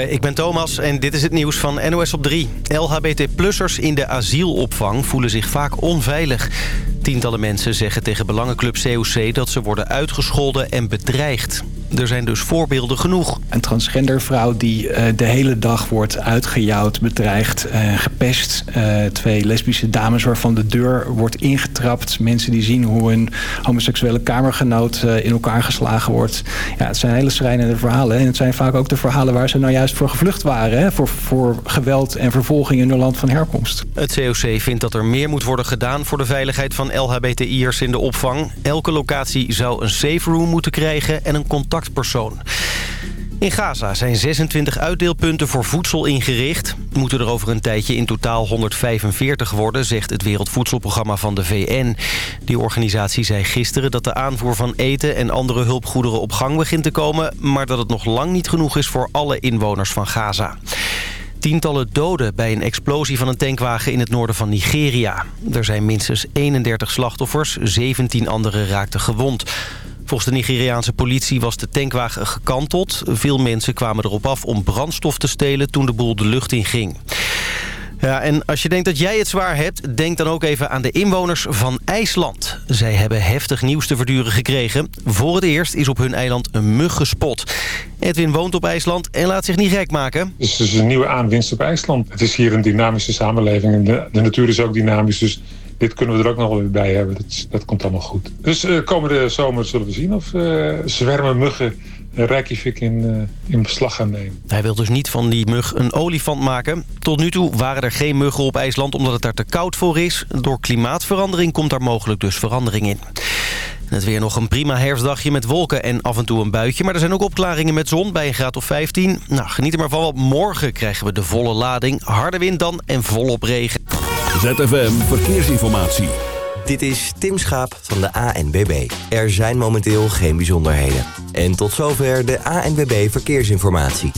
Ik ben Thomas en dit is het nieuws van NOS op 3. LHBT-plussers in de asielopvang voelen zich vaak onveilig. Tientallen mensen zeggen tegen belangenclub COC dat ze worden uitgescholden en bedreigd. Er zijn dus voorbeelden genoeg. Een transgender vrouw die uh, de hele dag wordt uitgejouwd, bedreigd, uh, gepest. Twee lesbische dames waarvan de deur wordt Mensen die zien hoe een homoseksuele kamergenoot in elkaar geslagen wordt. Ja, het zijn hele schrijnende verhalen. En het zijn vaak ook de verhalen waar ze nou juist voor gevlucht waren. Hè? Voor, voor geweld en vervolging in hun land van herkomst. Het COC vindt dat er meer moet worden gedaan voor de veiligheid van LHBTI'ers in de opvang. Elke locatie zou een safe room moeten krijgen en een contactpersoon. In Gaza zijn 26 uitdeelpunten voor voedsel ingericht. Moeten er over een tijdje in totaal 145 worden, zegt het Wereldvoedselprogramma van de VN. Die organisatie zei gisteren dat de aanvoer van eten en andere hulpgoederen op gang begint te komen... maar dat het nog lang niet genoeg is voor alle inwoners van Gaza. Tientallen doden bij een explosie van een tankwagen in het noorden van Nigeria. Er zijn minstens 31 slachtoffers, 17 anderen raakten gewond. Volgens de Nigeriaanse politie was de tankwagen gekanteld. Veel mensen kwamen erop af om brandstof te stelen toen de boel de lucht in ging. Ja, en als je denkt dat jij het zwaar hebt... denk dan ook even aan de inwoners van IJsland. Zij hebben heftig nieuws te verduren gekregen. Voor het eerst is op hun eiland een mug gespot. Edwin woont op IJsland en laat zich niet gek maken. Het is dus een nieuwe aanwinst op IJsland. Het is hier een dynamische samenleving en de, de natuur is ook dynamisch. Dus dit kunnen we er ook nog wel bij hebben. Dat, dat komt allemaal goed. Dus uh, komende zomer zullen we zien of uh, zwermen muggen Reykjavik in, uh, in beslag gaan nemen. Hij wil dus niet van die mug een olifant maken. Tot nu toe waren er geen muggen op IJsland omdat het daar te koud voor is. Door klimaatverandering komt daar mogelijk dus verandering in. Het weer nog een prima herfstdagje met wolken en af en toe een buitje. Maar er zijn ook opklaringen met zon bij een graad of 15. Nou, geniet er maar van, want morgen krijgen we de volle lading. Harde wind dan en volop regen. ZFM Verkeersinformatie. Dit is Tim Schaap van de ANBB. Er zijn momenteel geen bijzonderheden. En tot zover de ANBB Verkeersinformatie.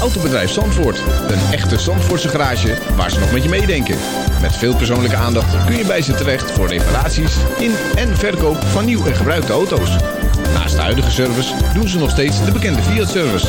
Autobedrijf Zandvoort. Een echte Zandvoortse garage waar ze nog met je meedenken. Met veel persoonlijke aandacht kun je bij ze terecht voor reparaties in en verkoop van nieuw en gebruikte auto's. Naast de huidige service doen ze nog steeds de bekende Fiat-service.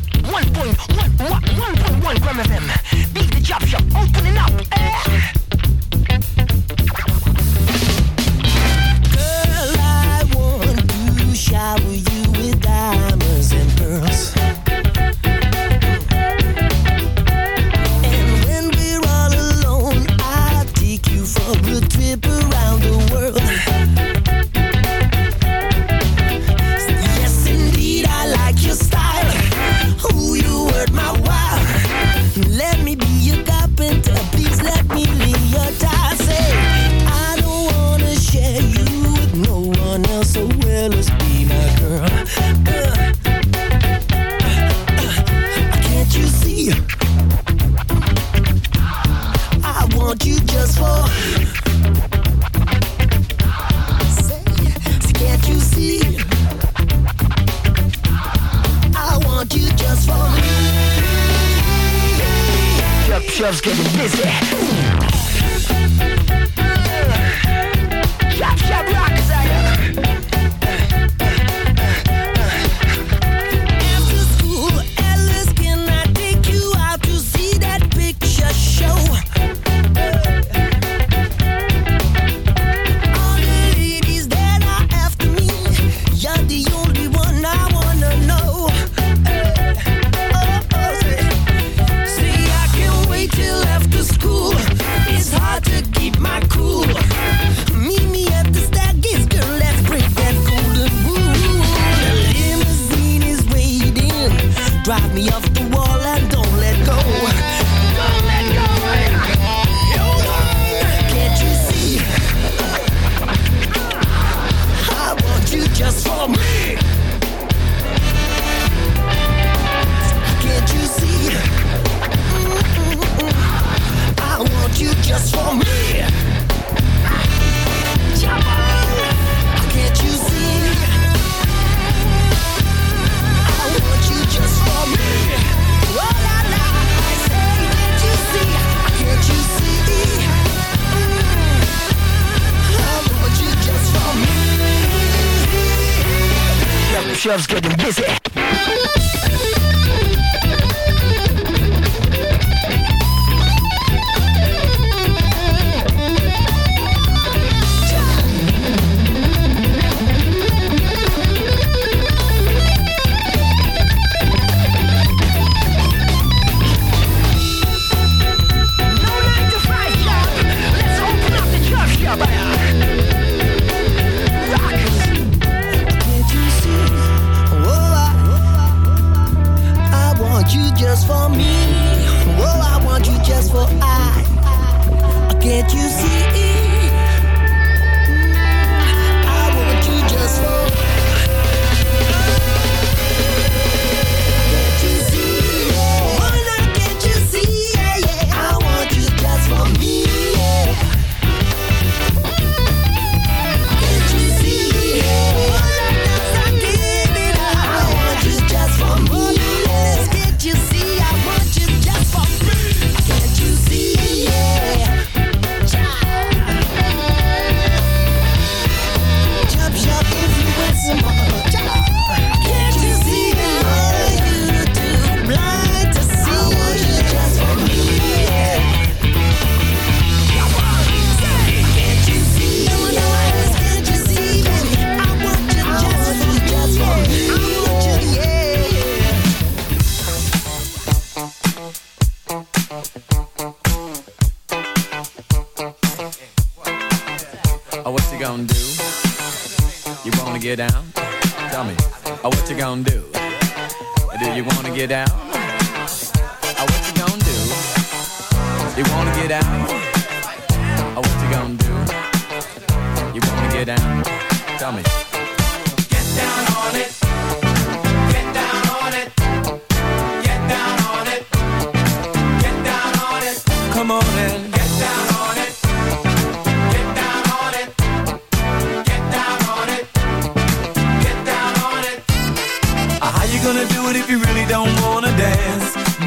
1.1 gram of them. Beat the job shop opening up. Uh.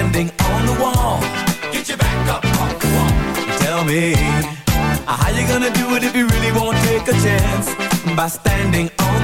standing on the wall. Get your back up on the wall. Tell me, how you gonna do it if you really won't take a chance by standing on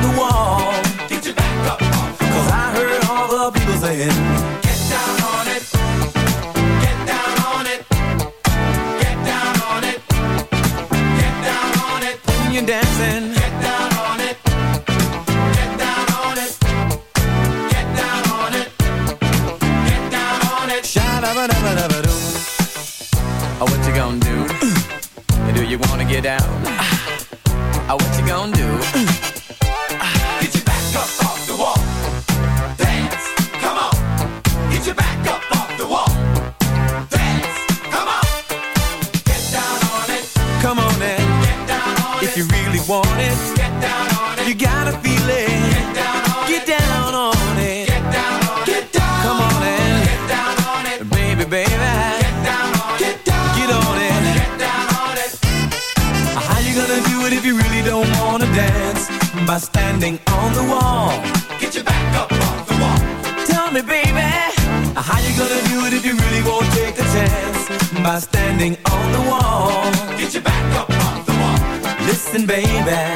baby.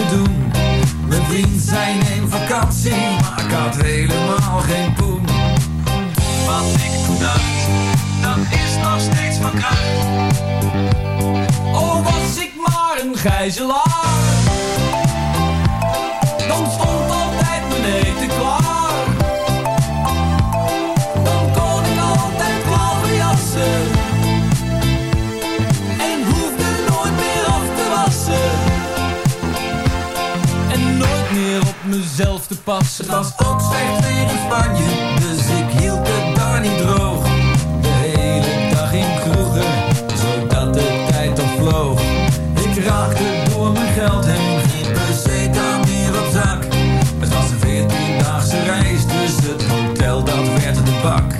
Te doen. Mijn vriend zei neem vakantie, maar ik had helemaal geen poen. Wat ik toen dacht, dat is nog steeds van kracht. Oh, was ik maar een gijzelaar dan stond passen. Het was ook slecht weer in Spanje, dus ik hield het daar niet droog. De hele dag in kroegen, zodat de tijd al vloog. Ik raakte door mijn geld heen, geen peseta meer op zak. Het was een veertiendaagse reis, dus het hotel dat werd de bak.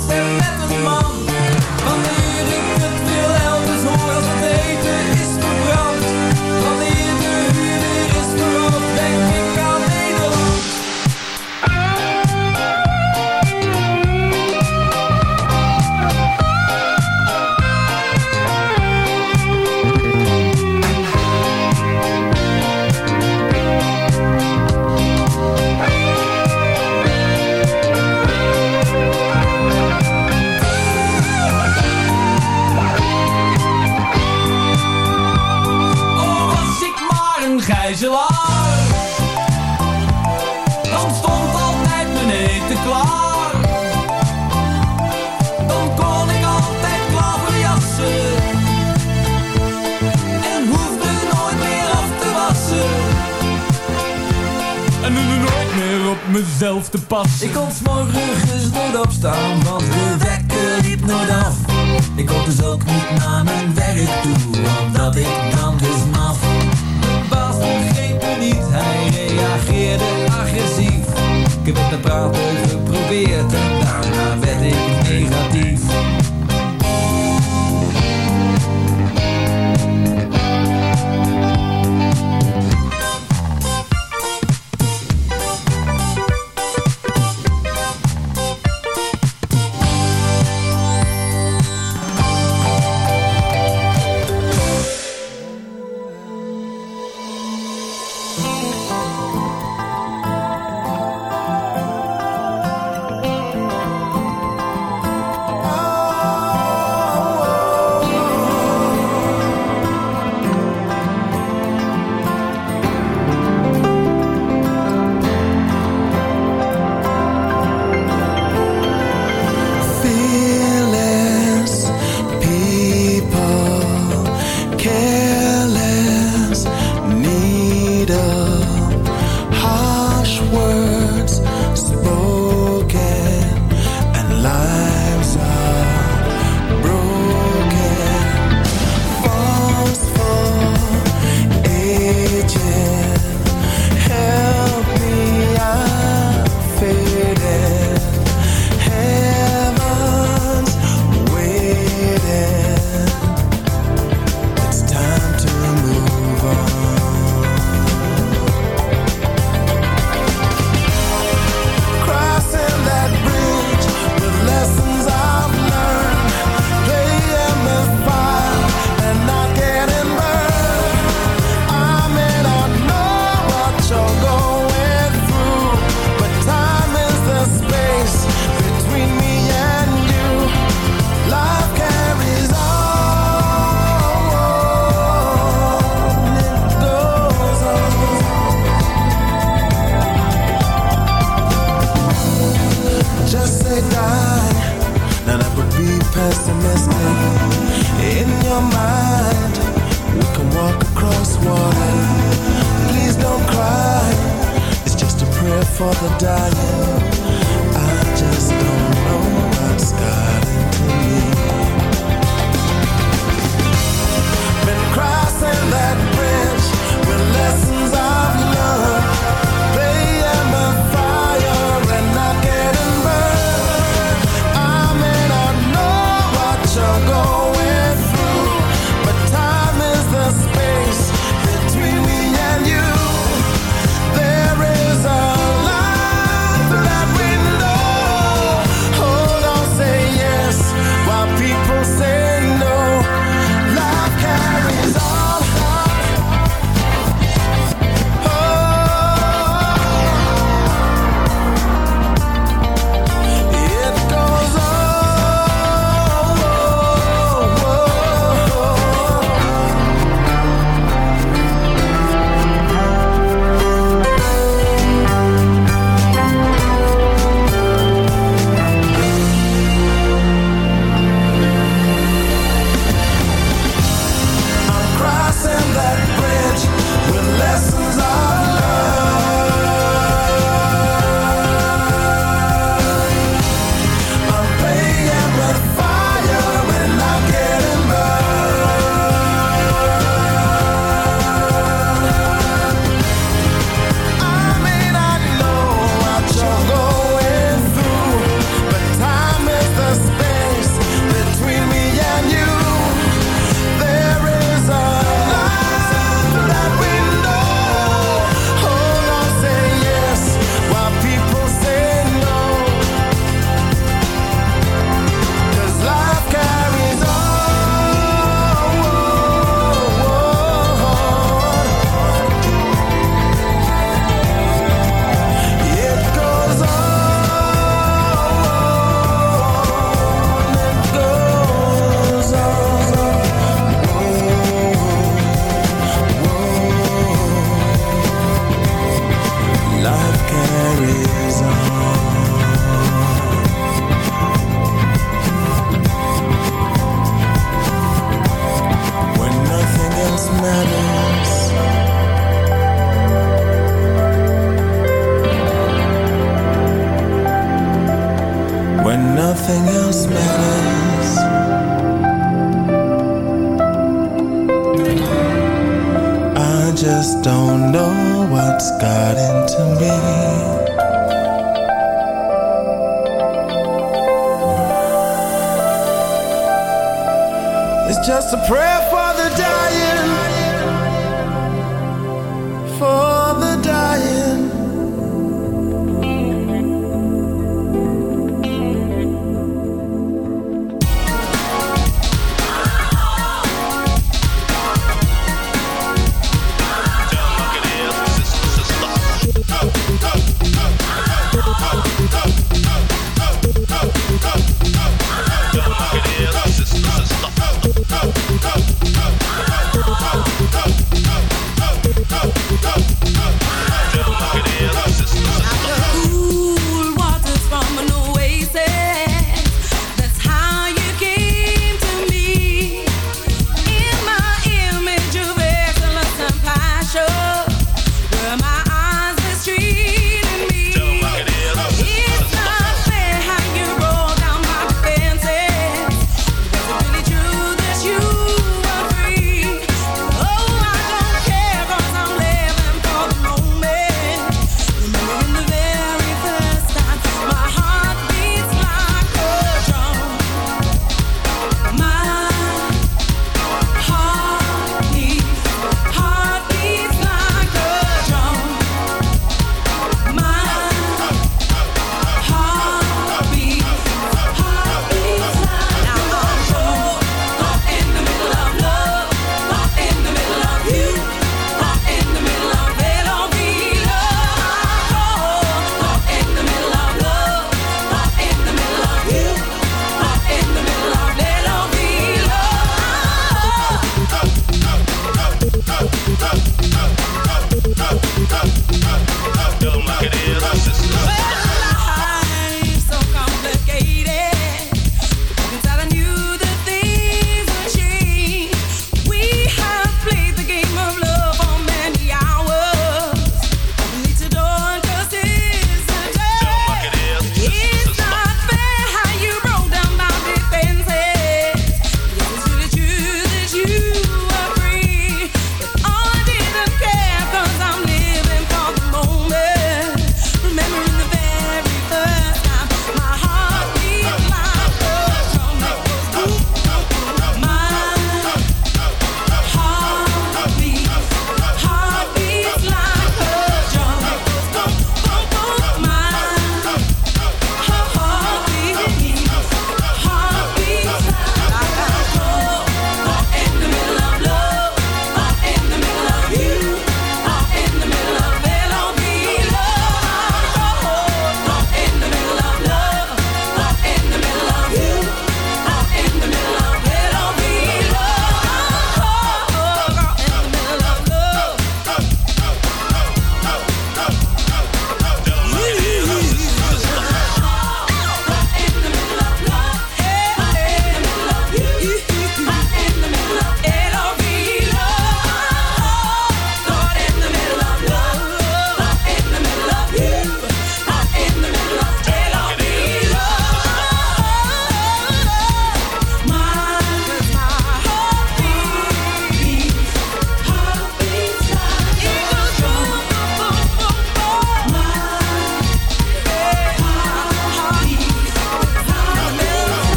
just a prayer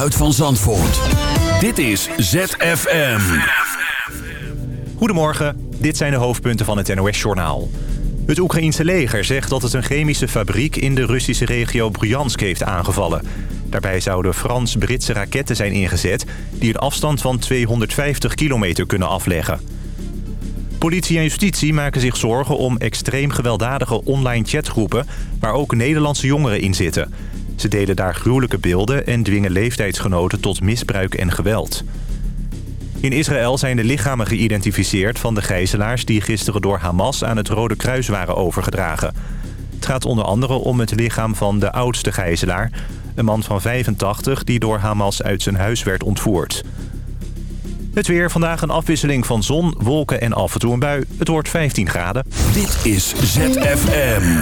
geluid van Zandvoort. Dit is ZFM. Goedemorgen, dit zijn de hoofdpunten van het NOS-journaal. Het Oekraïense leger zegt dat het een chemische fabriek in de Russische regio Bryansk heeft aangevallen. Daarbij zouden Frans-Britse raketten zijn ingezet die een afstand van 250 kilometer kunnen afleggen. Politie en justitie maken zich zorgen om extreem gewelddadige online chatgroepen waar ook Nederlandse jongeren in zitten... Ze delen daar gruwelijke beelden en dwingen leeftijdsgenoten tot misbruik en geweld. In Israël zijn de lichamen geïdentificeerd van de gijzelaars... die gisteren door Hamas aan het Rode Kruis waren overgedragen. Het gaat onder andere om het lichaam van de oudste gijzelaar... een man van 85 die door Hamas uit zijn huis werd ontvoerd. Het weer. Vandaag een afwisseling van zon, wolken en af en toe een bui. Het wordt 15 graden. Dit is ZFM.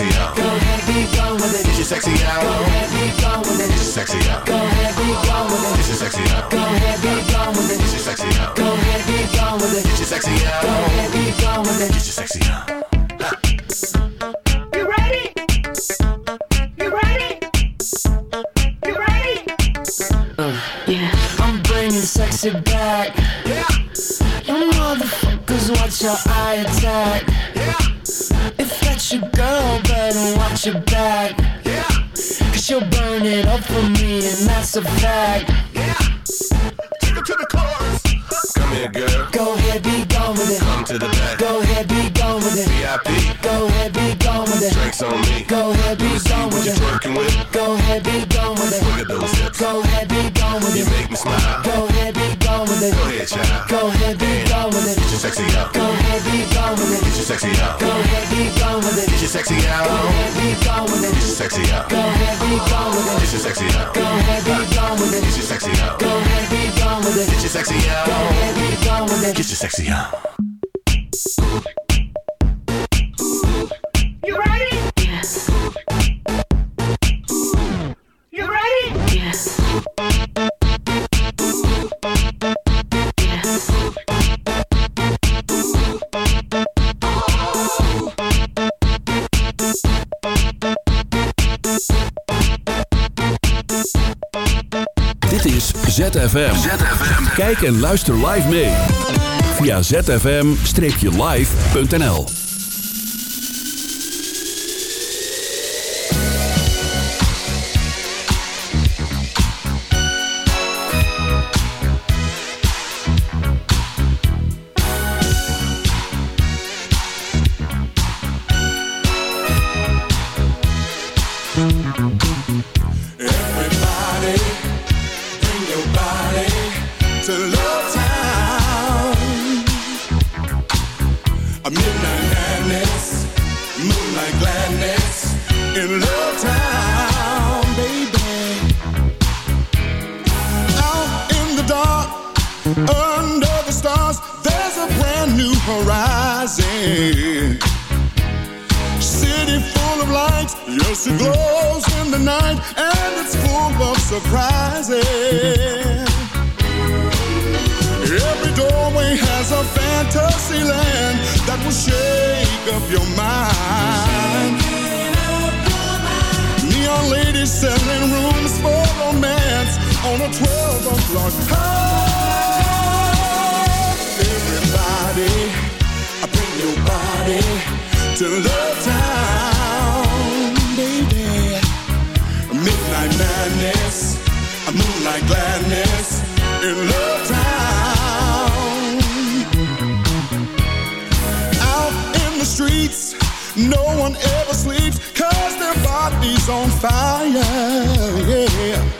sexy out. Go ahead, be with it. Get sexy out. Go heavy, go with it. Get sexy out. Go heavy, go with it. Get sexy out. Go heavy, go with it. Get sexy out. Go heavy, go with it. Get sexy out. Go heavy, go with it. sexy, ja. Dit is ZFM. Kijk en luister live mee via zfm-live.nl 12 o'clock high. Everybody, bring your body to love town, baby. Midnight madness, a moonlight gladness in love town. Out in the streets, no one ever sleeps, cause their body's on fire, yeah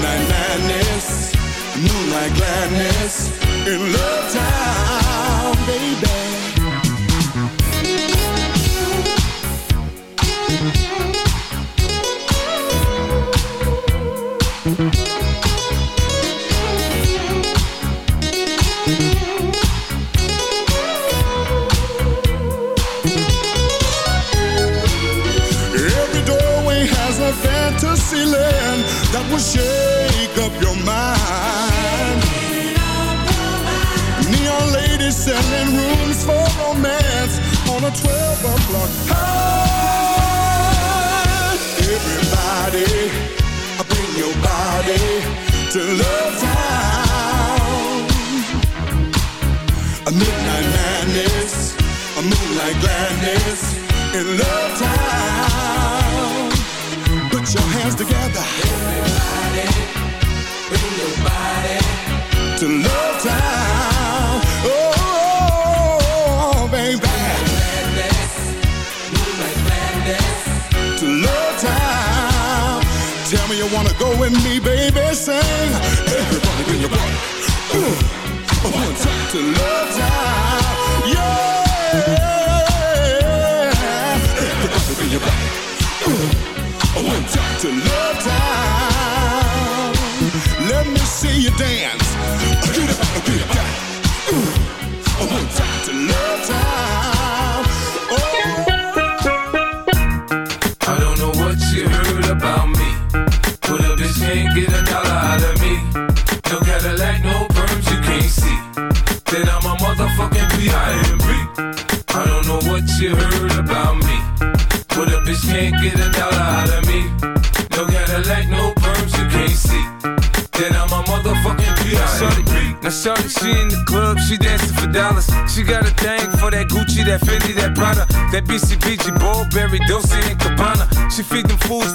A midnight madness, moonlight gladness in Love Town, baby. Moonlight gladness in Love Town. Put your hands together. Everybody, bring your body to Love Town. Oh, baby. To Love Town. Tell me you wanna go with me, baby. Sing. Everybody bring your body. Ooh. One time to Love to Love Town. Let me see you dance. Gucci, that Fendi, that Prada, that BCBG, Burberry, Dolce and Gabbana. She feed them fools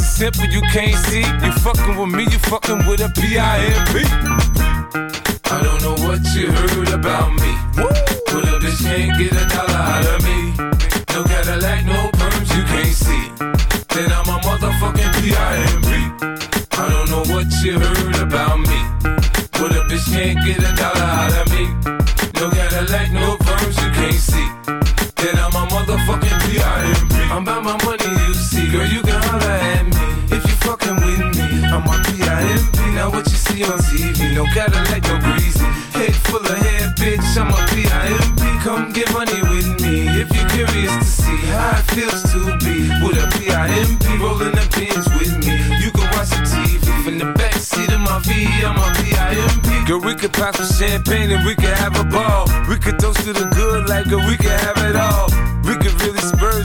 simple, you can't see. You fucking with me, you fucking with a P-I-M-P. I don't know what you heard about me. But a bitch can't get a dollar out of me. No Cadillac, no perms you can't see. Then I'm a motherfucking P.I.M.P. I don't know what you heard about me. But a bitch can't get a dollar out of me. No Cadillac, no perms you can't see. Then I'm a motherfucking P.I.M.P. I'm about my money, you see. Girl, you I'm a P.I.M.P. Now what you see on TV, no Cadillac, no greasy. Head full of hair, bitch, I'm a P.I.M.P. Come get money with me if you're curious to see how it feels to be with a P.I.M.P. rolling the pins with me. You can watch the TV from the back seat of my V, I'm a P.I.M.P. Girl, we could pop some champagne and we could have a ball. We could toast to the good like girl, we could have it all. We could really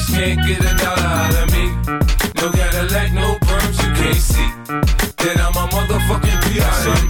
Bitch can't get a dollar out of me. No Cadillac, no perms you can't see. Then I'm a motherfucking P.I.M.P.